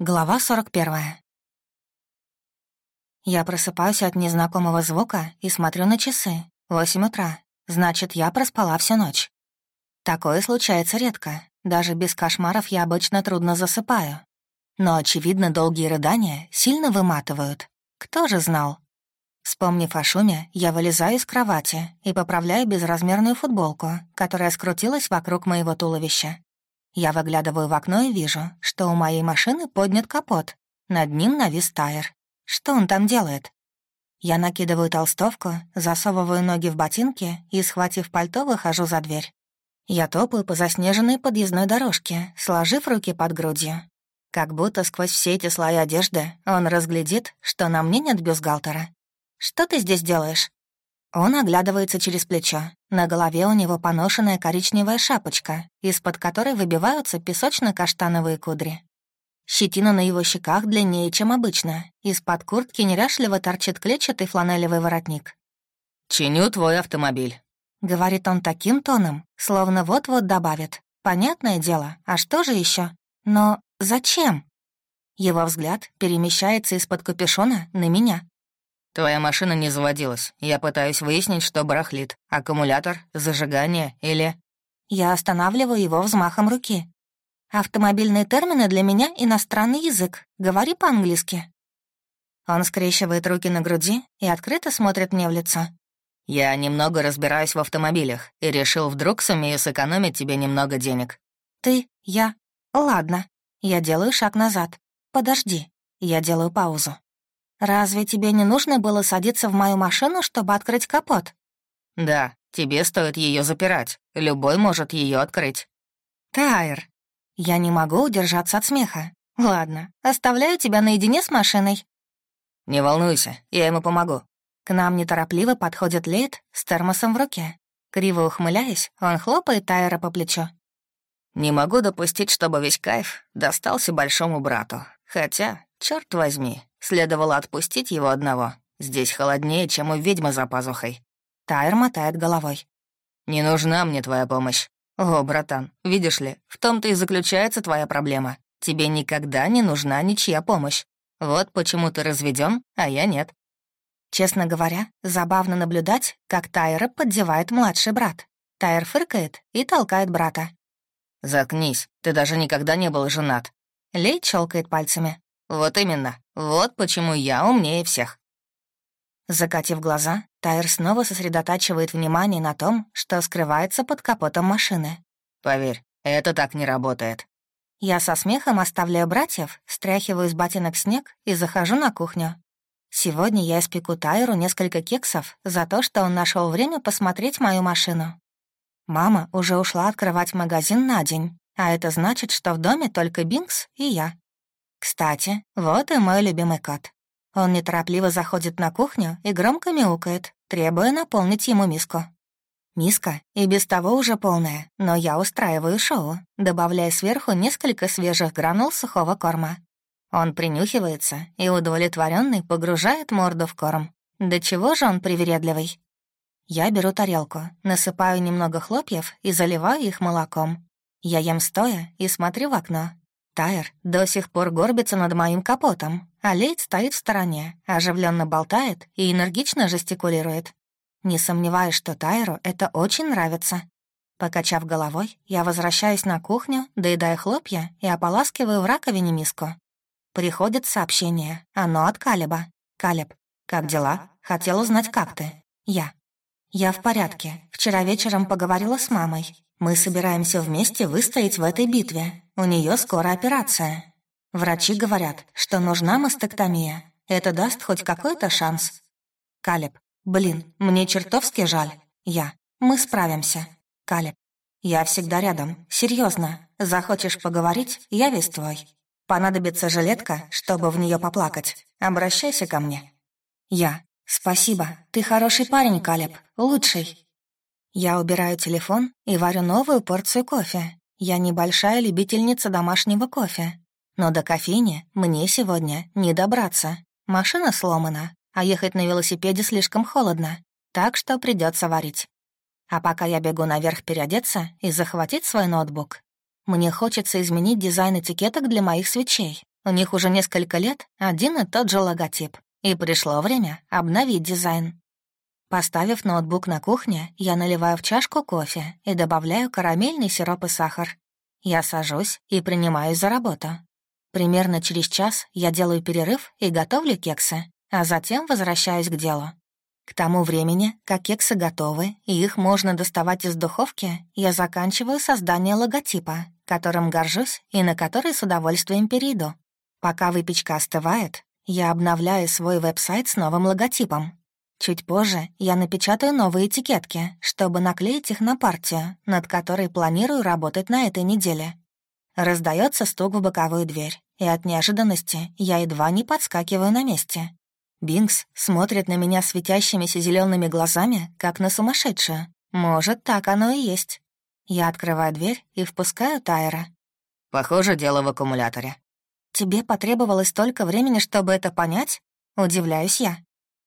Глава 41. Я просыпаюсь от незнакомого звука и смотрю на часы. Восемь утра. Значит, я проспала всю ночь. Такое случается редко. Даже без кошмаров я обычно трудно засыпаю. Но, очевидно, долгие рыдания сильно выматывают. Кто же знал? Вспомнив о шуме, я вылезаю из кровати и поправляю безразмерную футболку, которая скрутилась вокруг моего туловища. Я выглядываю в окно и вижу, что у моей машины поднят капот. Над ним навис тайр. Что он там делает? Я накидываю толстовку, засовываю ноги в ботинки и, схватив пальто, выхожу за дверь. Я топаю по заснеженной подъездной дорожке, сложив руки под грудью. Как будто сквозь все эти слои одежды он разглядит, что на мне нет бюстгальтера. «Что ты здесь делаешь?» Он оглядывается через плечо. На голове у него поношенная коричневая шапочка, из-под которой выбиваются песочно-каштановые кудри. Щетина на его щеках длиннее, чем обычно. Из-под куртки неряшливо торчит клетчатый фланелевый воротник. «Чиню твой автомобиль», — говорит он таким тоном, словно вот-вот добавит. «Понятное дело, а что же еще? Но зачем?» Его взгляд перемещается из-под капюшона на меня. Твоя машина не заводилась. Я пытаюсь выяснить, что барахлит. Аккумулятор, зажигание или...» Я останавливаю его взмахом руки. «Автомобильные термины для меня — иностранный язык. Говори по-английски». Он скрещивает руки на груди и открыто смотрит мне в лицо. «Я немного разбираюсь в автомобилях и решил, вдруг сумею сэкономить тебе немного денег». «Ты? Я? Ладно. Я делаю шаг назад. Подожди. Я делаю паузу. «Разве тебе не нужно было садиться в мою машину, чтобы открыть капот?» «Да, тебе стоит ее запирать. Любой может ее открыть». «Тайр, я не могу удержаться от смеха. Ладно, оставляю тебя наедине с машиной». «Не волнуйся, я ему помогу». К нам неторопливо подходит Лейт с термосом в руке. Криво ухмыляясь, он хлопает Тайра по плечу. «Не могу допустить, чтобы весь кайф достался большому брату. Хотя, черт возьми, Следовало отпустить его одного. Здесь холоднее, чем у ведьмы за пазухой. Тайр мотает головой. «Не нужна мне твоя помощь. О, братан, видишь ли, в том-то и заключается твоя проблема. Тебе никогда не нужна ничья помощь. Вот почему ты разведен, а я нет». Честно говоря, забавно наблюдать, как Тайра поддевает младший брат. Тайр фыркает и толкает брата. «Заткнись, ты даже никогда не был женат». Лей щелкает пальцами. «Вот именно. Вот почему я умнее всех». Закатив глаза, Тайр снова сосредотачивает внимание на том, что скрывается под капотом машины. «Поверь, это так не работает». Я со смехом оставляю братьев, стряхиваю из ботинок снег и захожу на кухню. Сегодня я испеку Тайру несколько кексов за то, что он нашел время посмотреть мою машину. Мама уже ушла открывать магазин на день, а это значит, что в доме только Бинкс и я. Кстати, вот и мой любимый кот. Он неторопливо заходит на кухню и громко мяукает, требуя наполнить ему миску. Миска и без того уже полная, но я устраиваю шоу, добавляя сверху несколько свежих гранул сухого корма. Он принюхивается и, удовлетворенный, погружает морду в корм. Да чего же он привередливый? Я беру тарелку, насыпаю немного хлопьев и заливаю их молоком. Я ем стоя и смотрю в окно, Тайр до сих пор горбится над моим капотом, а Лейд стоит в стороне, оживленно болтает и энергично жестикулирует. Не сомневаюсь, что Тайру это очень нравится. Покачав головой, я возвращаюсь на кухню, доедаю хлопья и ополаскиваю в раковине миску. Приходит сообщение, оно от Калеба. «Калеб, как дела? Хотел узнать, как ты?» «Я». «Я в порядке. Вчера вечером поговорила с мамой. Мы собираемся вместе выстоять в этой битве. У нее скоро операция. Врачи говорят, что нужна мастектомия. Это даст хоть какой-то шанс. Калеб, блин, мне чертовски жаль. Я. Мы справимся. Калеб, я всегда рядом. Серьезно. Захочешь поговорить, я весь твой. Понадобится жилетка, чтобы в нее поплакать. Обращайся ко мне. Я. Спасибо. Ты хороший парень, Калеб. Лучший. Я убираю телефон и варю новую порцию кофе. Я небольшая любительница домашнего кофе. Но до кофейни мне сегодня не добраться. Машина сломана, а ехать на велосипеде слишком холодно, так что придется варить. А пока я бегу наверх переодеться и захватить свой ноутбук, мне хочется изменить дизайн этикеток для моих свечей. У них уже несколько лет один и тот же логотип, и пришло время обновить дизайн. Поставив ноутбук на кухне, я наливаю в чашку кофе и добавляю карамельный сироп и сахар. Я сажусь и принимаюсь за работу. Примерно через час я делаю перерыв и готовлю кексы, а затем возвращаюсь к делу. К тому времени, как кексы готовы и их можно доставать из духовки, я заканчиваю создание логотипа, которым горжусь и на который с удовольствием перейду. Пока выпечка остывает, я обновляю свой веб-сайт с новым логотипом. Чуть позже я напечатаю новые этикетки, чтобы наклеить их на партию, над которой планирую работать на этой неделе. Раздается стук в боковую дверь, и от неожиданности я едва не подскакиваю на месте. Бинкс смотрит на меня светящимися зелеными глазами, как на сумасшедшую. Может, так оно и есть. Я открываю дверь и впускаю Тайра. «Похоже, дело в аккумуляторе». «Тебе потребовалось столько времени, чтобы это понять?» Удивляюсь я.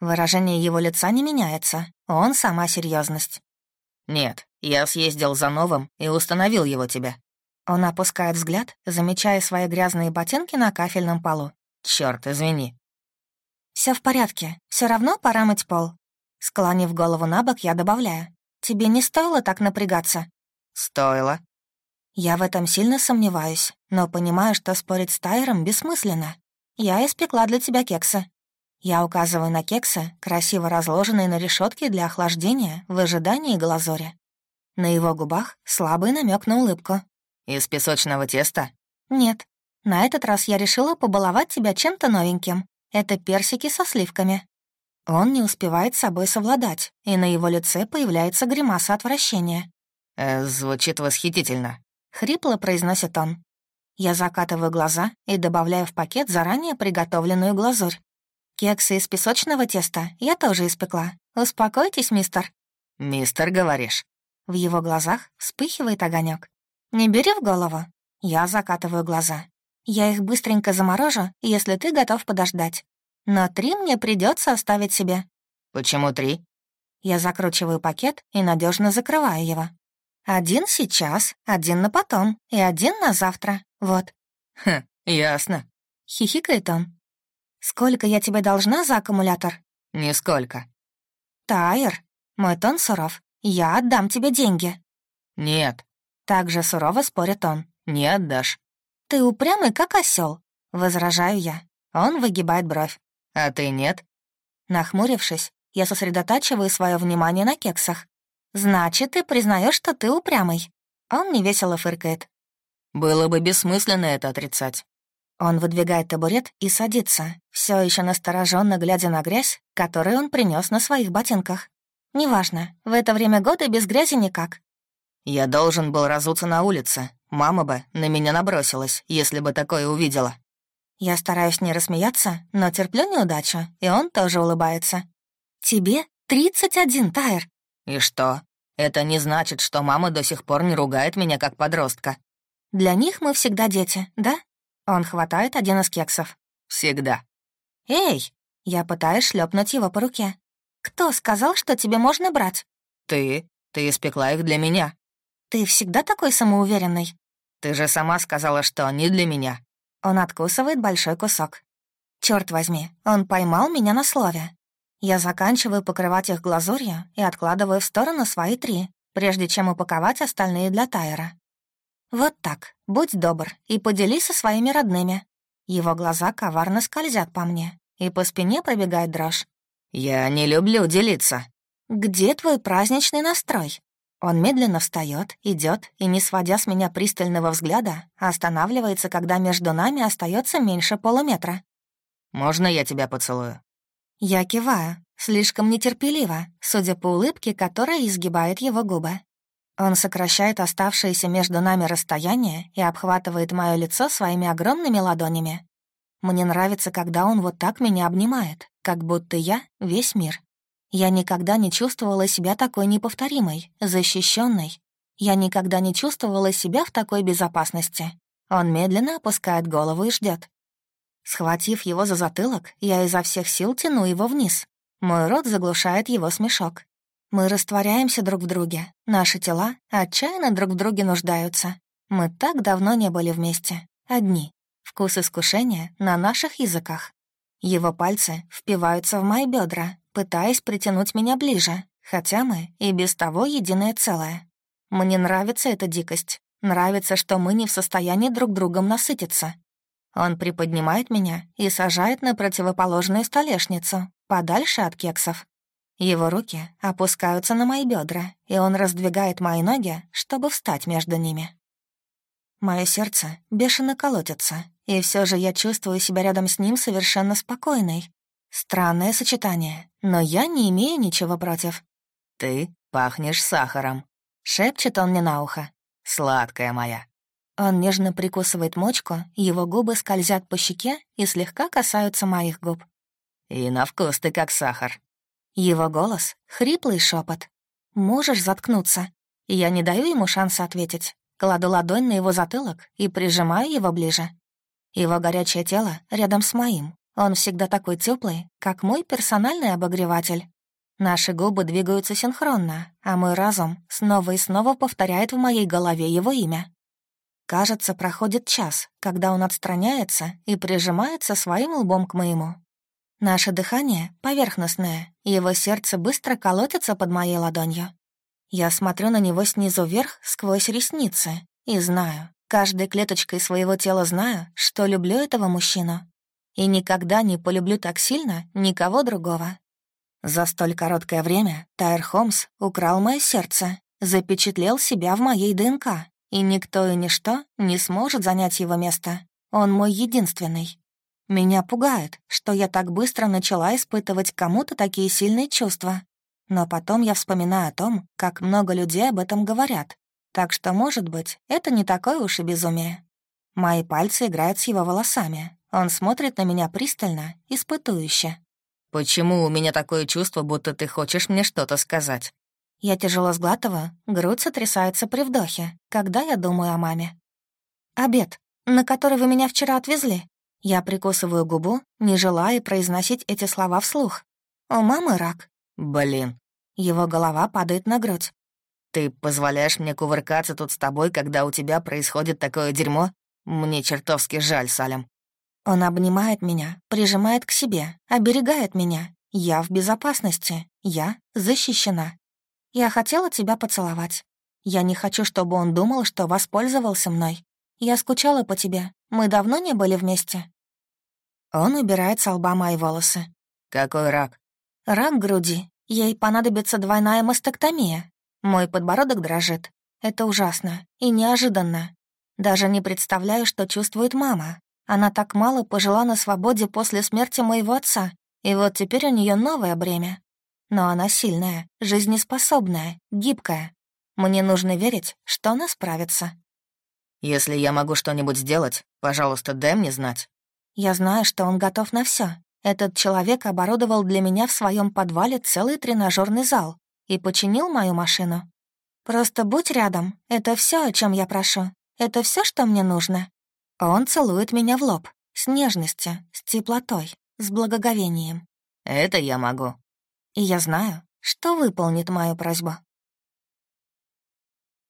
Выражение его лица не меняется. Он сама серьезность. «Нет, я съездил за новым и установил его тебе». Он опускает взгляд, замечая свои грязные ботинки на кафельном полу. Черт, извини. Все в порядке. Все равно пора мыть пол». Склонив голову на бок, я добавляю. «Тебе не стоило так напрягаться?» «Стоило». Я в этом сильно сомневаюсь, но понимаю, что спорить с Тайером бессмысленно. Я испекла для тебя кексы. Я указываю на кексы, красиво разложенные на решетке для охлаждения в ожидании глазури. На его губах слабый намек на улыбку. «Из песочного теста?» «Нет. На этот раз я решила побаловать тебя чем-то новеньким. Это персики со сливками. Он не успевает с собой совладать, и на его лице появляется гримаса отвращения. «Э, «Звучит восхитительно», — хрипло произносит он. Я закатываю глаза и добавляю в пакет заранее приготовленную глазурь. Кексы из песочного теста я тоже испекла. Успокойтесь, мистер. «Мистер, говоришь?» В его глазах вспыхивает огонек. «Не бери в голову». Я закатываю глаза. Я их быстренько заморожу, если ты готов подождать. Но три мне придется оставить себе». «Почему три?» Я закручиваю пакет и надежно закрываю его. Один сейчас, один на потом и один на завтра. Вот. «Хм, ясно», — хихикает он. «Сколько я тебе должна за аккумулятор?» «Нисколько». «Тайер, мой тон суров. Я отдам тебе деньги». «Нет». Так же сурово спорит он. «Не отдашь». «Ты упрямый, как осел, возражаю я. Он выгибает бровь. «А ты нет?» Нахмурившись, я сосредотачиваю свое внимание на кексах. «Значит, ты признаешь, что ты упрямый?» Он невесело фыркает. «Было бы бессмысленно это отрицать». Он выдвигает табурет и садится, все еще настороженно глядя на грязь, которую он принес на своих ботинках. «Неважно, в это время года без грязи никак». «Я должен был разуться на улице, Мама бы на меня набросилась, если бы такое увидела. Я стараюсь не рассмеяться, но терплю неудачу, и он тоже улыбается. «Тебе 31, Тайр!» «И что? Это не значит, что мама до сих пор не ругает меня как подростка». «Для них мы всегда дети, да?» Он хватает один из кексов. «Всегда». «Эй!» Я пытаюсь шлепнуть его по руке. «Кто сказал, что тебе можно брать?» «Ты. Ты испекла их для меня». «Ты всегда такой самоуверенный?» «Ты же сама сказала, что они для меня». Он откусывает большой кусок. Черт возьми, он поймал меня на слове. Я заканчиваю покрывать их глазурью и откладываю в сторону свои три, прежде чем упаковать остальные для Тайера. Вот так, будь добр и поделись со своими родными. Его глаза коварно скользят по мне, и по спине пробегает дрожь. «Я не люблю делиться». «Где твой праздничный настрой?» Он медленно встает, идет и, не сводя с меня пристального взгляда, останавливается, когда между нами остается меньше полуметра. «Можно я тебя поцелую?» Я киваю, слишком нетерпеливо, судя по улыбке, которая изгибает его губы. Он сокращает оставшееся между нами расстояние и обхватывает мое лицо своими огромными ладонями. Мне нравится, когда он вот так меня обнимает, как будто я — весь мир. Я никогда не чувствовала себя такой неповторимой, защищенной. Я никогда не чувствовала себя в такой безопасности. Он медленно опускает голову и ждет. Схватив его за затылок, я изо всех сил тяну его вниз. Мой рот заглушает его смешок. Мы растворяемся друг в друге. Наши тела отчаянно друг в друге нуждаются. Мы так давно не были вместе. Одни. вкус искушения на наших языках. Его пальцы впиваются в мои бедра, пытаясь притянуть меня ближе, хотя мы и без того единое целое. Мне нравится эта дикость. Нравится, что мы не в состоянии друг другом насытиться. Он приподнимает меня и сажает на противоположную столешницу, подальше от кексов. Его руки опускаются на мои бедра, и он раздвигает мои ноги, чтобы встать между ними. Мое сердце бешено колотится, и все же я чувствую себя рядом с ним совершенно спокойной. Странное сочетание, но я не имею ничего против. «Ты пахнешь сахаром», — шепчет он мне на ухо. «Сладкая моя». Он нежно прикусывает мочку, его губы скользят по щеке и слегка касаются моих губ. «И на вкус ты как сахар». Его голос — хриплый шепот. «Можешь заткнуться?» Я не даю ему шанса ответить. Кладу ладонь на его затылок и прижимаю его ближе. Его горячее тело рядом с моим. Он всегда такой теплый, как мой персональный обогреватель. Наши губы двигаются синхронно, а мой разум снова и снова повторяет в моей голове его имя. Кажется, проходит час, когда он отстраняется и прижимается своим лбом к моему. Наше дыхание поверхностное, его сердце быстро колотится под моей ладонью. Я смотрю на него снизу вверх сквозь ресницы и знаю, каждой клеточкой своего тела знаю, что люблю этого мужчину. И никогда не полюблю так сильно никого другого. За столь короткое время Тайр Холмс украл мое сердце, запечатлел себя в моей ДНК, и никто и ничто не сможет занять его место. Он мой единственный. Меня пугает, что я так быстро начала испытывать кому-то такие сильные чувства. Но потом я вспоминаю о том, как много людей об этом говорят. Так что, может быть, это не такое уж и безумие. Мои пальцы играют с его волосами. Он смотрит на меня пристально, испытующе. «Почему у меня такое чувство, будто ты хочешь мне что-то сказать?» Я тяжело сглатываю, грудь сотрясается при вдохе, когда я думаю о маме. «Обед, на который вы меня вчера отвезли?» Я прикусываю губу, не желая произносить эти слова вслух. «У мамы рак». «Блин». Его голова падает на грудь. «Ты позволяешь мне кувыркаться тут с тобой, когда у тебя происходит такое дерьмо? Мне чертовски жаль, Салем». Он обнимает меня, прижимает к себе, оберегает меня. Я в безопасности, я защищена. Я хотела тебя поцеловать. Я не хочу, чтобы он думал, что воспользовался мной. Я скучала по тебе. Мы давно не были вместе. Он убирает с лба мои волосы. Какой рак? Рак груди. Ей понадобится двойная мастектомия. Мой подбородок дрожит. Это ужасно и неожиданно. Даже не представляю, что чувствует мама, она так мало пожила на свободе после смерти моего отца, и вот теперь у нее новое бремя. Но она сильная, жизнеспособная, гибкая. Мне нужно верить, что она справится. «Если я могу что-нибудь сделать, пожалуйста, дай мне знать». Я знаю, что он готов на все. Этот человек оборудовал для меня в своем подвале целый тренажерный зал и починил мою машину. Просто будь рядом, это все, о чем я прошу. Это все, что мне нужно. Он целует меня в лоб, с нежностью, с теплотой, с благоговением. «Это я могу». И я знаю, что выполнит мою просьбу.